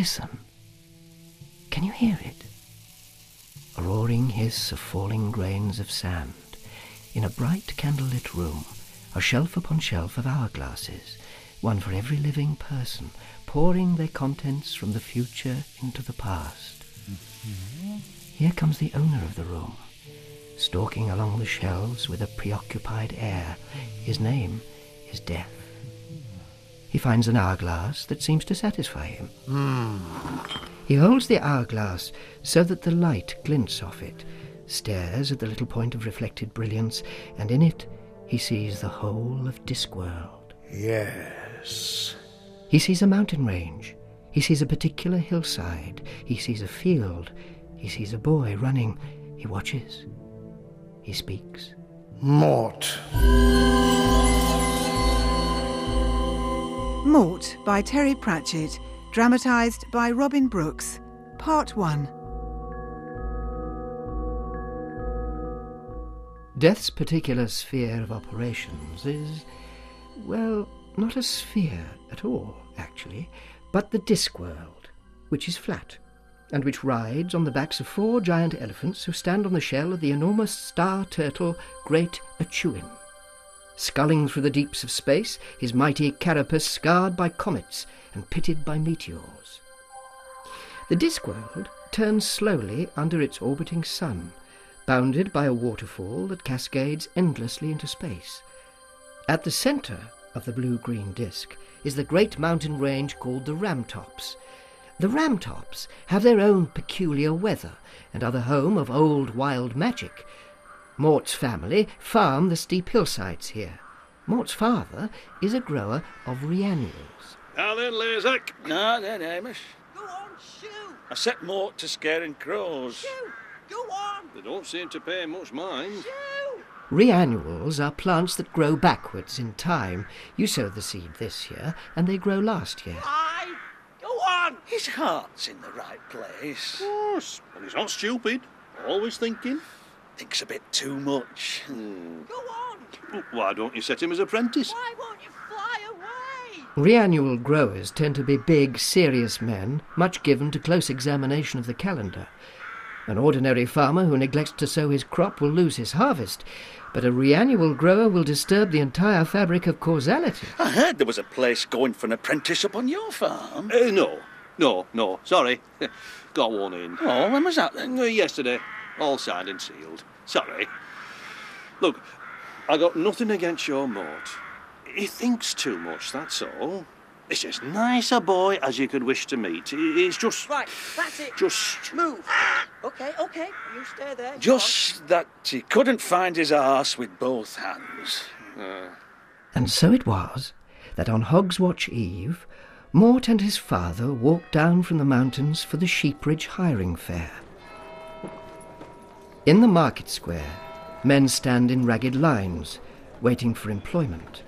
Listen. Can you hear it? A roaring hiss of falling grains of sand. In a bright candlelit room, a shelf upon shelf of hourglasses, one for every living person, pouring their contents from the future into the past. Here comes the owner of the room, stalking along the shelves with a preoccupied air. His name is Death. He finds an hourglass that seems to satisfy him. He holds the hourglass so that the light glints off it, stares at the little point of reflected brilliance, and in it he sees the whole of Discworld. Yes. He sees a mountain range. He sees a particular hillside. He sees a field. He sees a boy running. He watches. He speaks. Mort. Mort by Terry Pratchett, dramatised by Robin Brooks. Part 1. Death's particular sphere of operations is, well, not a sphere at all, actually, but the disc world, which is flat, and which rides on the backs of four giant elephants who stand on the shell of the enormous star turtle Great A'Tuin. Sculling through the deeps of space, his mighty carapace scarred by comets and pitted by meteors. The disk world turns slowly under its orbiting sun, bounded by a waterfall that cascades endlessly into space. At the centre of the blue-green disk is the great mountain range called the Ramtops. The Ramtops have their own peculiar weather and are the home of old wild magic. Mort's family farm the steep hillsides here. Mort's father is a grower of reannuals. Now then, Lezek. No, then, Hamish. Go on, shoot! I set Mort to scaring crows. Shoot! Go on! They don't seem to pay much mind. Shoot! Reannuals are plants that grow backwards in time. You sow the seed this year, and they grow last year. Five! Go on! His heart's in the right place. Of course. And he's not stupid. Always thinking. Thinks a bit too much. Go on! Why don't you set him as apprentice? Why won't you fly away? Reannual growers tend to be big, serious men, much given to close examination of the calendar. An ordinary farmer who neglects to sow his crop will lose his harvest, but a reannual grower will disturb the entire fabric of causality. I heard there was a place going for an apprentice up on your farm. Uh, no. No, no. Sorry. Got one in. Oh, when was that then? Uh, yesterday. All signed and sealed. Sorry. Look, I got nothing against your Mort. He thinks too much, that's all. He's as nice a boy as you could wish to meet. He- He's just. Right, that's it. Just. Move. Okay, okay. You stay there. Go Just that he couldn't find his arse with both hands. Uh. And so it was that on Hogswatch Eve, Mort and his father walked down from the mountains for the Sheepridge hiring fair. In the market square, men stand in ragged lines, waiting for employment.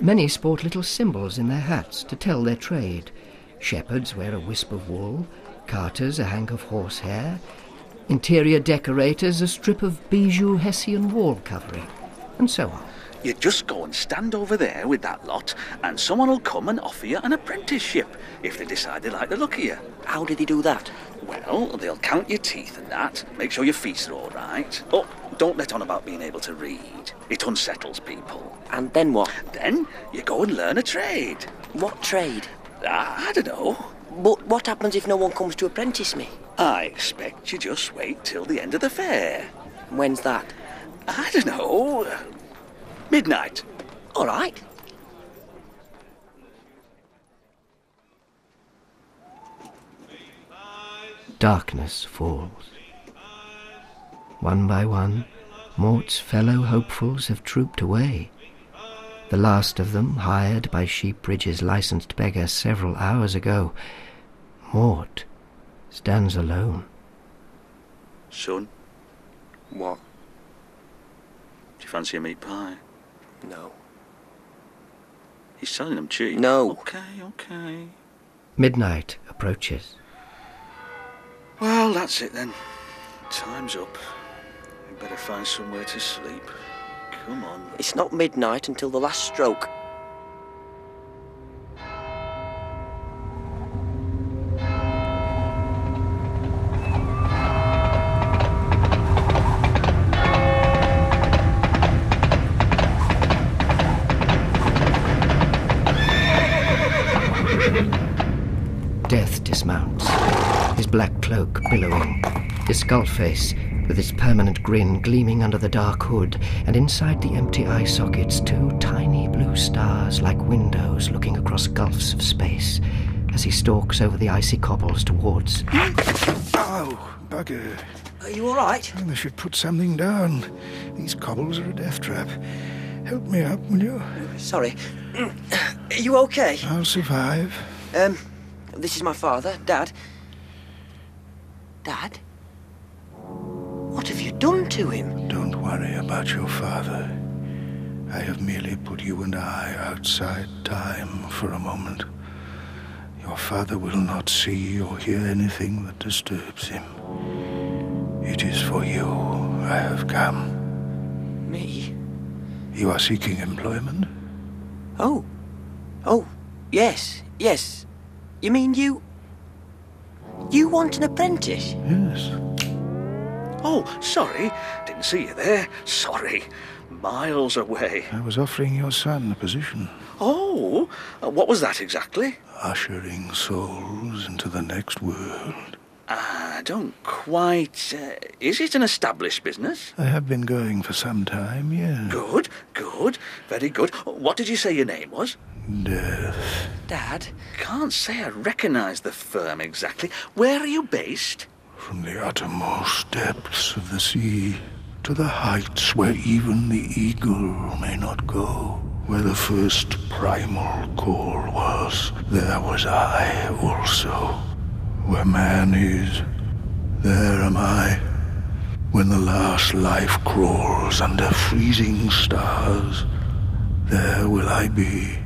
Many sport little symbols in their hats to tell their trade. Shepherds wear a wisp of wool, carters a hank of horsehair, interior decorators a strip of bijou Hessian wall covering, and so on. You just go and stand over there with that lot, and someone will come and offer you an apprenticeship if they decide they like the look of you. How did he do that? Well, they'll count your teeth and that, make sure your feet are all right. Oh, don't let on about being able to read. It unsettles people. And then what? Then you go and learn a trade. What trade? Ah, I don't know. But what happens if no one comes to apprentice me? I expect you just wait till the end of the fair. When's that? I don't know. Midnight. All right. Darkness falls. One by one, Mort's fellow hopefuls have trooped away. The last of them, hired by Sheepridge's licensed beggar several hours ago, Mort stands alone. Son, What? do you fancy a meat pie? No. He's selling them cheap. No. Okay, okay. Midnight approaches. Well, that's it then. Time's up. We better find somewhere to sleep. Come on. It's not midnight until the last stroke. Black cloak billowing, his skull face with its permanent grin gleaming under the dark hood, and inside the empty eye sockets two tiny blue stars like windows looking across gulfs of space as he stalks over the icy cobbles towards. Oh, bugger. Are you all right? They should put something down. These cobbles are a death trap. Help me up, will you? Sorry. Are you okay? I'll survive. Um, this is my father, Dad. Dad? What have you done to him? Don't worry about your father. I have merely put you and I outside time for a moment. Your father will not see or hear anything that disturbs him. It is for you I have come. Me? You are seeking employment? Oh. Oh, yes, yes. You mean you. You want an apprentice? Yes. Oh, sorry. Didn't see you there. Sorry. Miles away. I was offering your son a position. Oh, uh, what was that exactly? Ushering souls into the next world. I don't quite. Uh, is it an established business? I have been going for some time, yes. Good, good, very good. What did you say your name was? Death. Dad? Can't say I recognise the firm exactly. Where are you based? From the uttermost depths of the sea to the heights where even the eagle may not go. Where the first primal call was, there was I also. Where man is, there am I. When the last life crawls under freezing stars, there will I be.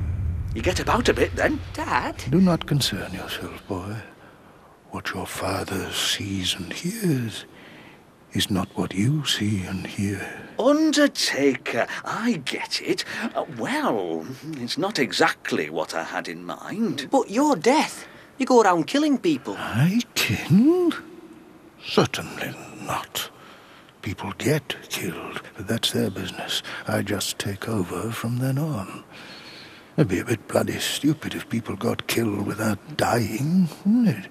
You get about a bit then? Dad? Do not concern yourself, boy. What your father sees and hears is not what you see and hear. Undertaker, I get it. Uh, well, it's not exactly what I had in mind. But you're death. You go around killing people. I killed? Certainly not. People get killed, but that's their business. I just take over from then on. It'd be a bit bloody stupid if people got killed without dying, wouldn't it?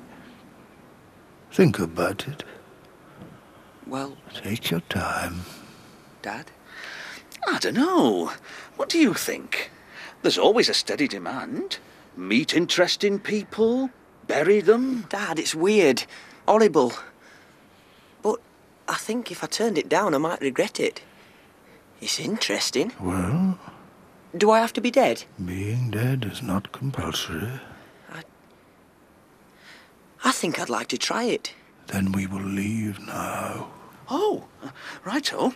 Think about it. Well, Take your time. Dad? I don't know. What do you think? There's always a steady demand. Meet interesting people, bury them. Dad, it's weird. Horrible. But I think if I turned it down, I might regret it. It's interesting. Well, Do I have to be dead? being dead is not compulsory. I I think I'd like to try it. Then we will leave now. Oh, righto.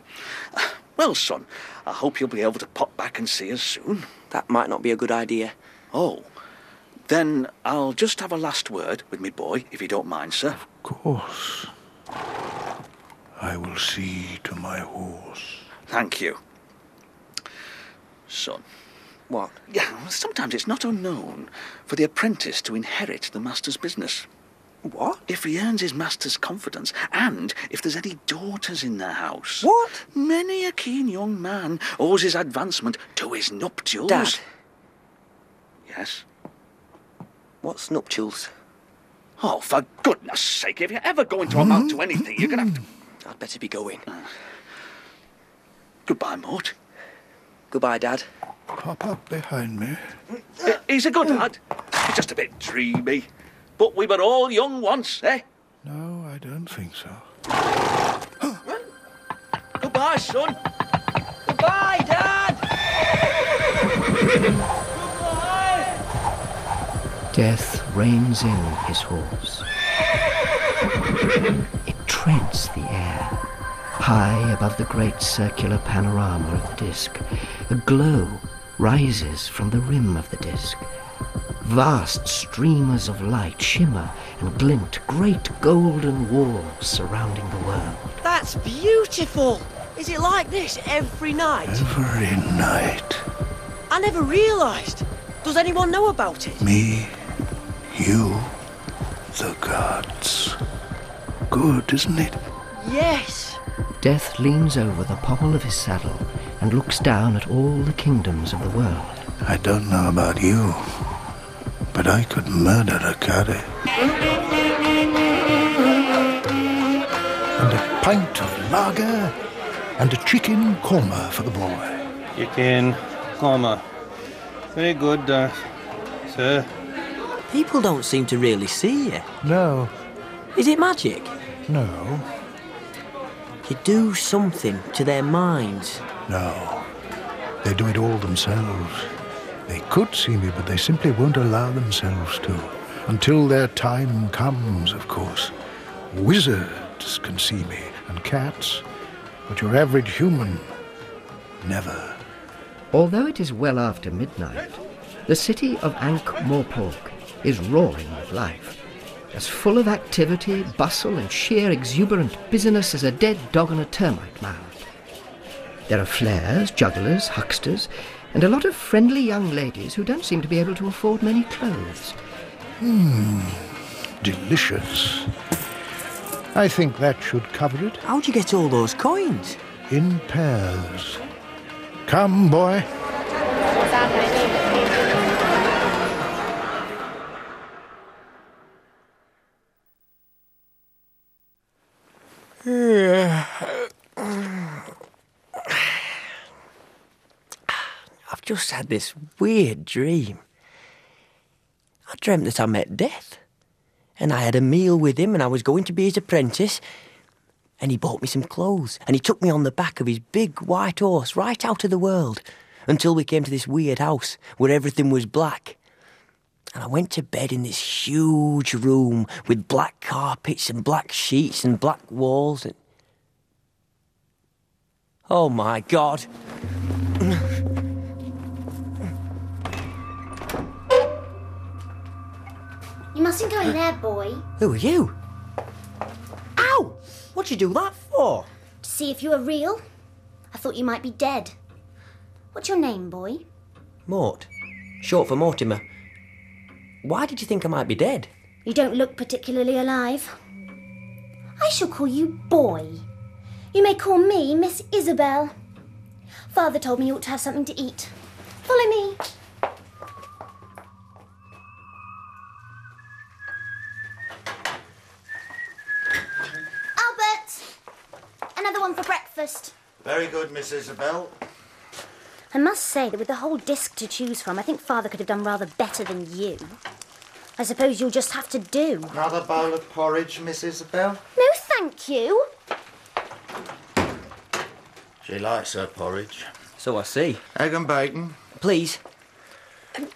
Uh, Well, son, I hope you'll be able to pop back and see us soon. That might not be a good idea. Oh, then I'll just have a last word with me boy, if you don't mind, sir. Of course. I will see to my horse. Thank you. Son, What? yeah, sometimes it's not unknown for the apprentice to inherit the master's business. What? If he earns his master's confidence, and if there's any daughters in the house. What? Many a keen young man owes his advancement to his nuptials. Dad, Yes? what's nuptials? Oh, for goodness sake, if you're ever going to amount to anything, you're going to have to... I'd better be going. Goodbye, Mort. Goodbye, Dad. Pop up behind me. He's a good lad. He's just a bit dreamy. But we were all young once, eh? No, I don't think so. Goodbye, son. Goodbye, Dad! Death reins in his horse. It treads the air. High above the great circular panorama of the disk, a glow rises from the rim of the disk. Vast streamers of light shimmer and glint great golden walls surrounding the world. That's beautiful! Is it like this every night? Every night. I never realised. Does anyone know about it? Me, you, the gods. Good, isn't it? Yes! Death leans over the pommel of his saddle and looks down at all the kingdoms of the world. I don't know about you, but I could murder a caddy. And a pint of lager, and a chicken korma for the boy. Chicken, korma. Very good, uh, sir. People don't seem to really see you. No, Is it magic? no, You do something to their minds. no. They do it all themselves. They could see me, but they simply won't allow themselves to. Until their time comes, of course. Wizards can see me, and cats, but your average human, never. Although it is well after midnight, the city of Ankh-Morpork is roaring with life, as full of activity, bustle, and sheer exuberant busyness as a dead dog on a termite mound. There are flares, jugglers, hucksters, and a lot of friendly young ladies who don't seem to be able to afford many clothes. Hmm, delicious. I think that should cover it. How'd you get all those coins? In pairs. Come, boy. Just had this weird dream. I dreamt that I met Death, and I had a meal with him, and I was going to be his apprentice. And he bought me some clothes, and he took me on the back of his big white horse right out of the world until we came to this weird house where everything was black. And I went to bed in this huge room with black carpets and black sheets and black walls. And... Oh my God! Mustn't go in there, boy. Who are you? Ow! What'd you do that for? To see if you were real. I thought you might be dead. What's your name, boy? Mort. Short for Mortimer. Why did you think I might be dead? You don't look particularly alive. I shall call you Boy. You may call me Miss Ysabell. Father told me you ought to have something to eat. Follow me. Albert! Another one for breakfast. Very good, Miss Ysabell. I must say that with the whole disc to choose from, I think Father could have done rather better than you. I suppose you'll just have to do. Another bowl of porridge, Miss Ysabell? No, thank you. She likes her porridge. So I see. Egg and bacon. Please. Um,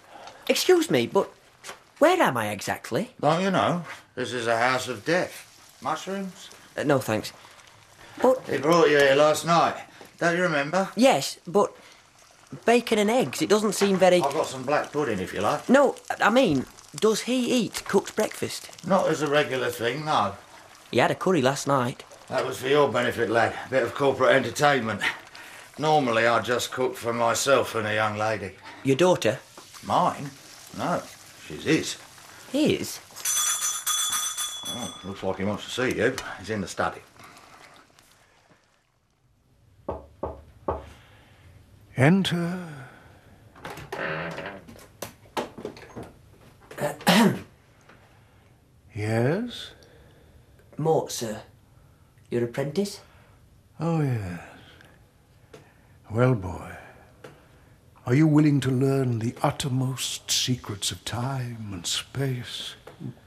excuse me, but where am I exactly? Don't you know? This is a house of death. Mushrooms? Uh, no, thanks. But, He brought you here last night. Don't you remember? yes, but bacon and eggs, it doesn't seem very. I've got some black pudding if you like. No, I mean, does he eat cooked breakfast? Not as a regular thing, no. He had a curry last night. That was for your benefit, lad. A bit of corporate entertainment. Normally I just cook for myself and a young lady. Your daughter? Mine? No, she's his. His? Oh, looks like he wants to see you. He's in the study. Enter. yes? Mort, sir. Your apprentice? Oh, yes. Well, boy, are you willing to learn the uttermost secrets of time and space?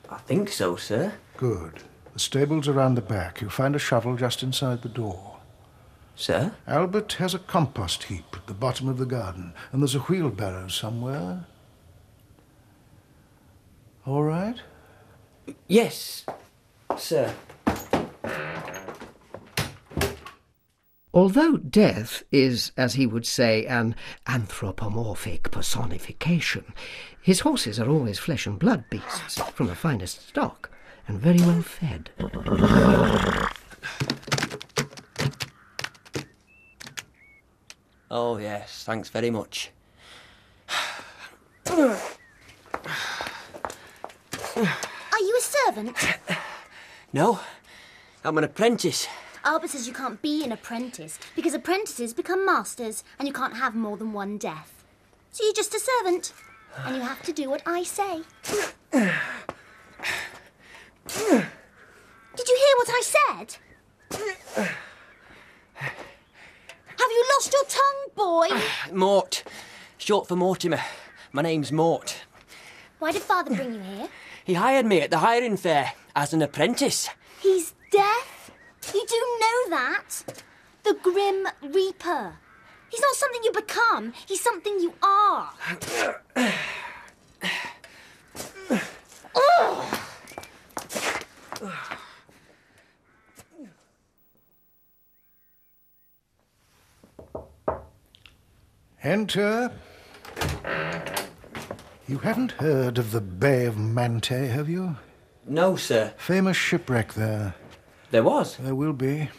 I think so, sir. Good. The stable's are around the back. You'll find a shovel just inside the door. Sir? Albert has a compost heap at the bottom of the garden, and there's a wheelbarrow somewhere. All right? Yes, sir. Although death is, as he would say, an anthropomorphic personification, his horses are always flesh and blood beasts from the finest stock and very well fed. Oh, yes, thanks very much. Are you a servant? No, I'm an apprentice. Albert says you can't be an apprentice because apprentices become masters and you can't have more than one death. So you're just a servant and you have to do what I say. Did you hear what I said? Have you lost your tongue, boy? Mort. Short for Mortimer. My name's Mort. Why did father bring you here? He hired me at the hiring fair as an apprentice. He's deaf. You do know that. The Grim Reaper. He's not something you become, he's something you are. Enter. You haven't heard of the Bay of Manté, have you? No, sir. Famous shipwreck there. There was. There will be.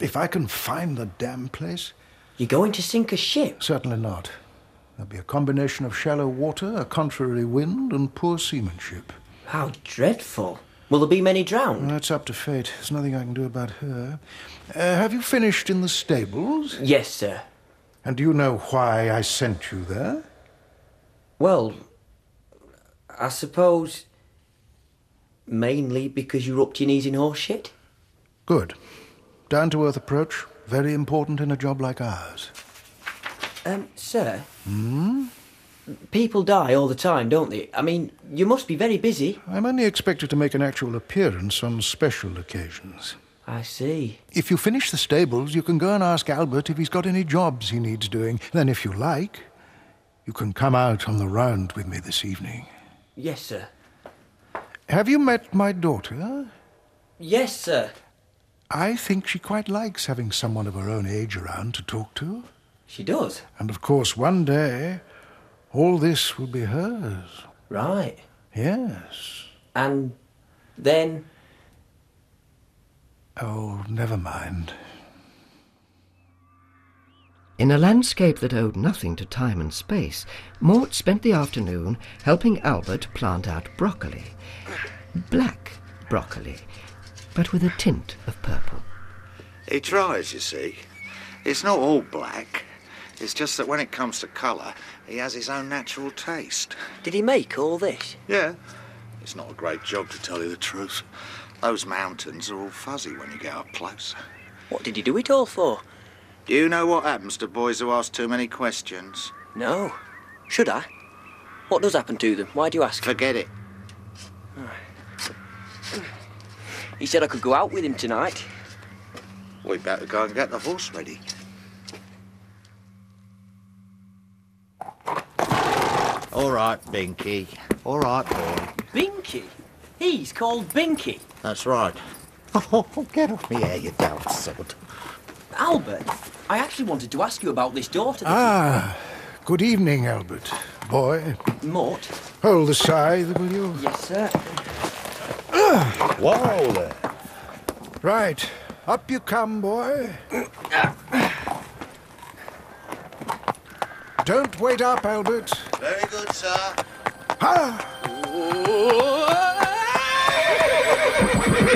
If I can find the damn place. You're going to sink a ship? Certainly not. There'll be a combination of shallow water, a contrary wind, and poor seamanship. How dreadful. Will there be many drowned? That's up to fate. There's nothing I can do about her. Uh, have you finished in the stables? Yes, sir. And do you know why I sent you there? Well, I suppose mainly because you're up to your knees in horse shit. Good. Down to earth approach. Very important in a job like ours. Um, sir, Hmm? people die all the time, don't they? I mean, you must be very busy. I'm only expected to make an actual appearance on special occasions. I see. If you finish the stables, you can go and ask Albert if he's got any jobs he needs doing. Then, if you like, you can come out on the round with me this evening. Yes, sir. Have you met my daughter? Yes, sir. I think she quite likes having someone of her own age around to talk to. She does. And of course, one day, all this will be hers. Right. Yes. And then. Oh, never mind. In a landscape that owed nothing to time and space, Mort spent the afternoon helping Albert plant out broccoli. Black broccoli, but with a tint of purple. He tries, you see. It's not all black. It's just that when it comes to colour, he has his own natural taste. Did he make all this? Yeah. It's not a great job, to tell you the truth. Those mountains are all fuzzy when you get up close. What did he do it all for? Do you know what happens to boys who ask too many questions? No. Should I? What does happen to them? Why do you ask? Forget it. He said I could go out with him tonight. We better go and get the horse ready. All right, Binky. All right, boy. Binky? He's called Binky. That's right. Oh, get off me here, you damn sod. Albert, I actually wanted to ask you about this daughter. that Ah, good evening, Albert. Boy, Mort. hold the scythe, will you? Yes, sir. Whoa there. Right, up you come, boy. Don't wait up, Albert. Very good, sir.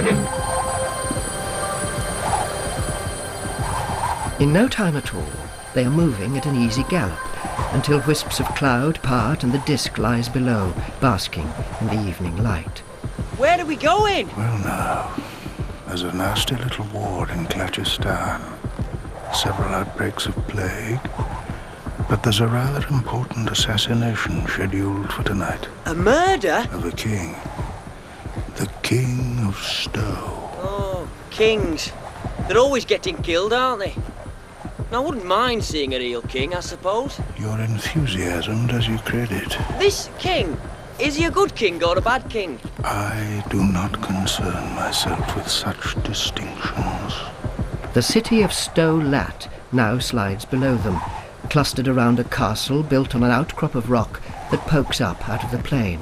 In no time at all, they are moving at an easy gallop until wisps of cloud part and the disk lies below, basking in the evening light. Where are we going? Well, now, there's a nasty little war in Klatchistan. Several outbreaks of plague. But there's a rather important assassination scheduled for tonight A murder? of a king. The King of Stowe. Oh, kings. They're always getting killed, aren't they? I wouldn't mind seeing a real king, I suppose. Your enthusiasm does you credit. This king, is he a good king or a bad king? I do not concern myself with such distinctions. The city of Sto Lat now slides below them, clustered around a castle built on an outcrop of rock that pokes up out of the plain.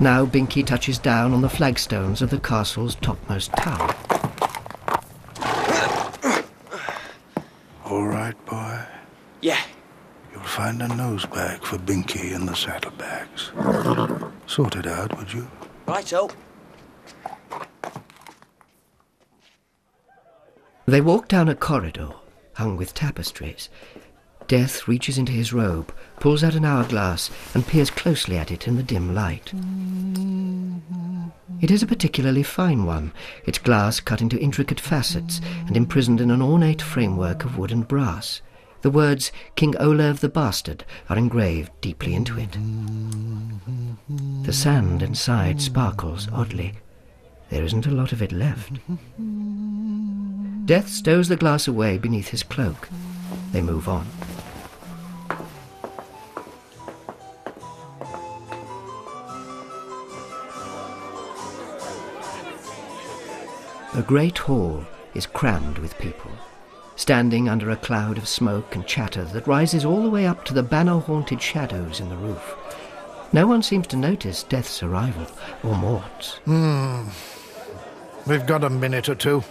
Now Binky touches down on the flagstones of the castle's topmost tower. All right, boy. Yeah. You'll find a nose bag for Binky in the saddlebags. Sort it out, would you? Righto. Oh. They walk down a corridor hung with tapestries. Death reaches into his robe, pulls out an hourglass, and peers closely at it in the dim light. It is a particularly fine one, its glass cut into intricate facets and imprisoned in an ornate framework of wood and brass. The words King Olerve the Bastard are engraved deeply into it. The sand inside sparkles oddly. There isn't a lot of it left. Death stows the glass away beneath his cloak. They move on. The great hall is crammed with people, standing under a cloud of smoke and chatter that rises all the way up to the banner haunted shadows in the roof. No one seems to notice Death's arrival or Mort's. Hmm. We've got a minute or two.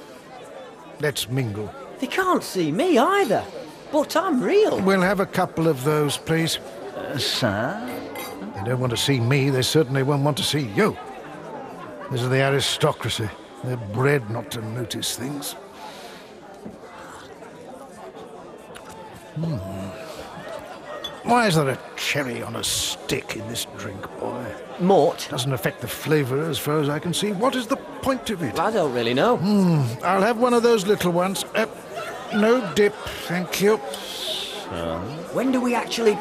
Let's mingle. They can't see me either. But I'm real. We'll have a couple of those, please. Uh, sir? They don't want to see me, they certainly won't want to see you. This is the aristocracy. They're bred not to notice things. Hmm. Why is there a cherry on a stick in this drink, boy? Mort? Doesn't affect the flavour as far as I can see. What is the point of it? I don't really know. Hmm. I'll have one of those little ones. Uh, no dip, thank you. When do we actually,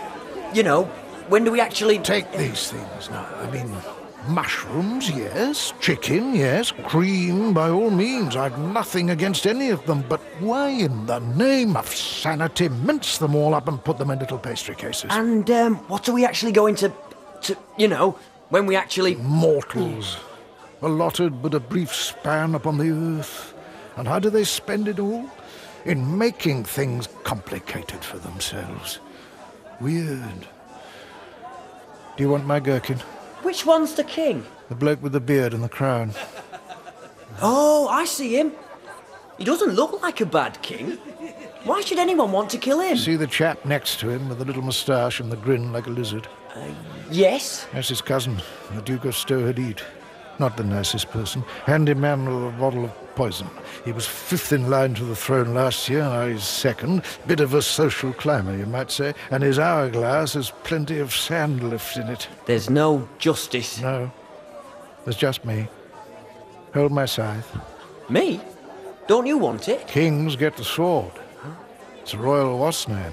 you know, when do we actually take these things now? I mean, mushrooms, yes. Chicken, yes. Cream, by all means. I've nothing against any of them. But why, in the name of sanity, mince them all up and put them in little pastry cases? And um, what are we actually going to, to, you know, when we actually mortals, allotted but a brief span upon the earth. And how do they spend it all? In making things complicated for themselves. Weird. Do you want my gherkin? Which one's the king? The bloke with the beard and the crown. Oh, I see him. He doesn't look like a bad king. Why should anyone want to kill him? See the chap next to him with the little moustache and the grin like a lizard? Uh, yes. That's his cousin, the Duke of Sto Helit. Not the nicest person. Handy man with a bottle of poison. He was fifth in line to the throne last year, now he's second. Bit of a social climber, you might say. And his hourglass has plenty of sand left in it. There's no justice. No. There's just me. Hold my scythe. Me? Don't you want it? Kings get the sword. It's a royal what's name.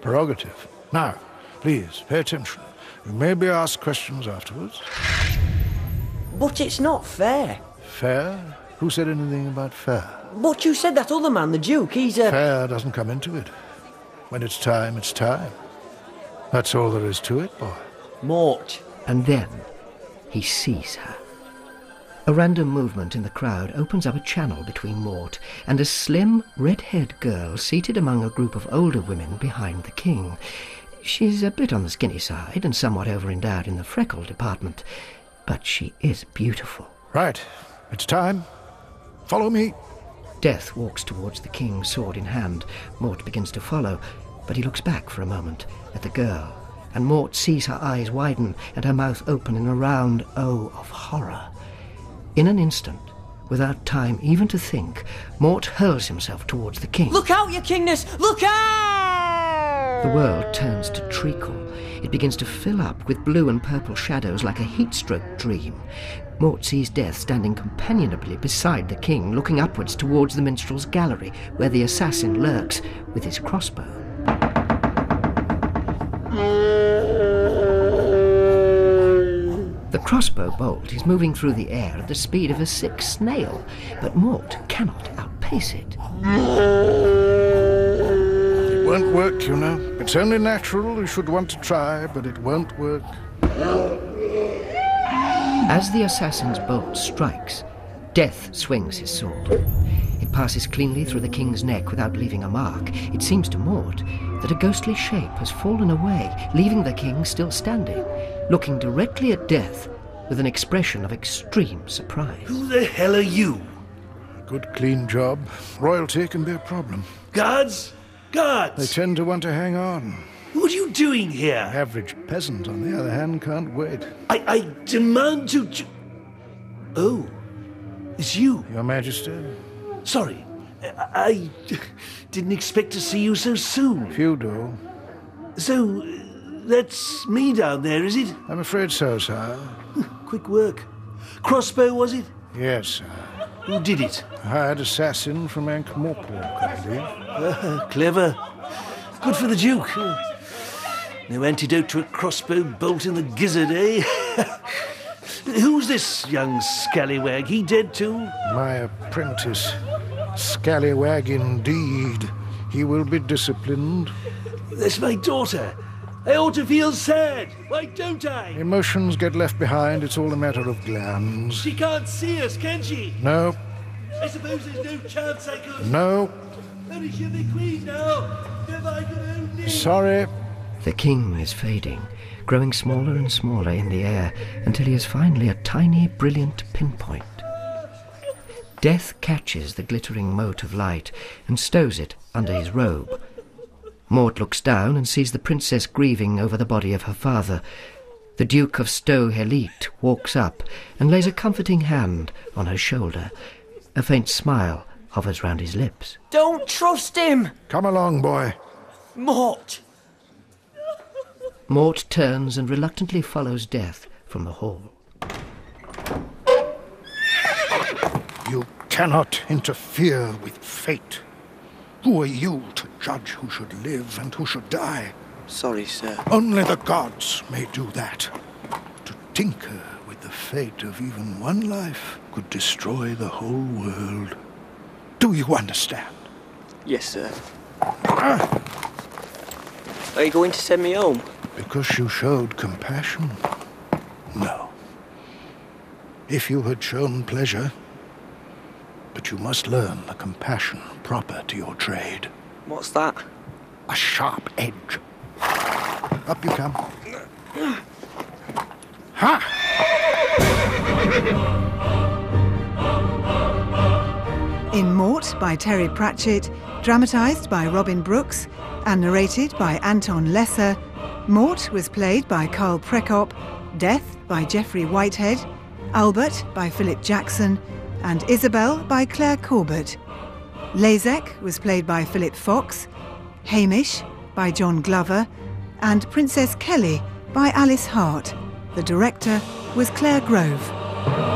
Prerogative. Now, please, pay attention. You may be asked questions afterwards. But it's not fair. Fair? Who said anything about fair? But you said that other man, the Duke, he's a. Fair doesn't come into it. When it's time, it's time. That's all there is to it, boy. Mort. And then he sees her. A random movement in the crowd opens up a channel between Mort and a slim, red-haired girl seated among a group of older women behind the king. She's a bit on the skinny side and somewhat over-endowed in the freckle department, but she is beautiful. Right. It's time. Follow me. Death walks towards the king, sword in hand. Mort begins to follow, but he looks back for a moment at the girl, and Mort sees her eyes widen and her mouth open in a round O of horror. In an instant, without time even to think, Mort hurls himself towards the king. Look out, your kingness! Look out! The world turns to treacle. It begins to fill up with blue and purple shadows like a heat-stroke dream. Mort sees Death standing companionably beside the king, looking upwards towards the minstrel's gallery, where the assassin lurks with his crossbow. The crossbow bolt is moving through the air at the speed of a sick snail, but Mort cannot outpace it. It won't work, you know. It's only natural. You should want to try, but it won't work. As the assassin's bolt strikes, Death swings his sword. It passes cleanly through the king's neck without leaving a mark. It seems to Mort that a ghostly shape has fallen away, leaving the king still standing, looking directly at Death with an expression of extreme surprise. Who the hell are you? A Good, clean job. Royalty can be a problem. Guards? Guards! They tend to want to hang on. What are you doing here? Average peasant, on the other hand, can't wait. I, I demand to. Oh, it's you. Your Majesty? Sorry, I didn't expect to see you so soon. Few do. So, that's me down there, is it? I'm afraid so, sir. Quick work. Crossbow, was it? Yes, sir. Who did it? A hired assassin from Ankh-Morpork, I believe. Uh, clever. Good for the Duke. No antidote to a crossbow bolt in the gizzard, eh? Who's this young scallywag? He dead too? My apprentice. Scallywag indeed. He will be disciplined. That's my daughter. I ought to feel sad. Why don't I? Emotions get left behind. It's all a matter of glands. She can't see us, can she? No, I suppose there's no chance I could. no. Only she'll be queen now. If I could only. Sorry. The king is fading, growing smaller and smaller in the air until he is finally a tiny, brilliant pinpoint. Death catches the glittering mote of light and stows it under his robe. Mort looks down and sees the princess grieving over the body of her father. The Duke of Sto Helit walks up and lays a comforting hand on her shoulder. A faint smile hovers round his lips. Don't trust him! Come along, boy. Mort! Mort turns and reluctantly follows Death from the hall. You cannot interfere with fate. Who are you to judge who should live and who should die? Sorry, sir. Only the gods may do that. To tinker with the fate of even one life could destroy the whole world. Do you understand? Yes, sir. Are you going to send me home? Because you showed compassion? No. If you had shown pleasure, but you must learn the compassion proper to your trade. What's that? A sharp edge. Up you come. Ha! In Mort by Terry Pratchett, dramatised by Robin Brooks and narrated by Anton Lesser, Mort was played by Carl Prekopp, Death by Geoffrey Whitehead, Albert by Philip Jackson, and Ysabell by Claire Corbett. Lezek was played by Philip Fox, Hamish by John Glover, and Princess Keli by Alice Hart. The director was Claire Grove.